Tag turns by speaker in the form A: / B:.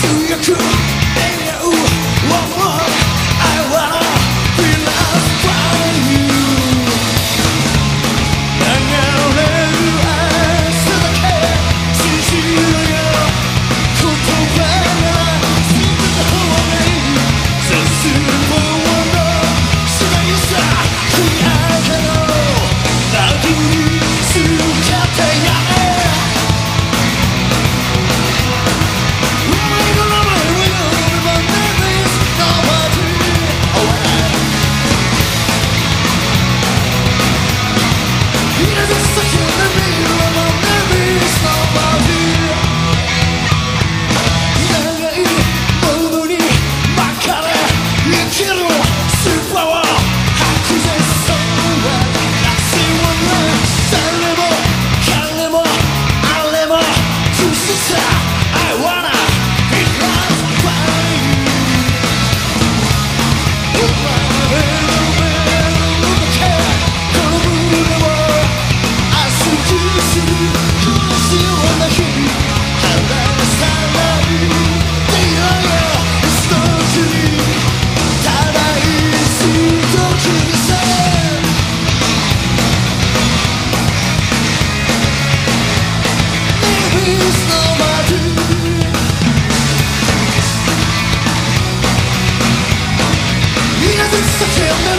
A: to your crew kill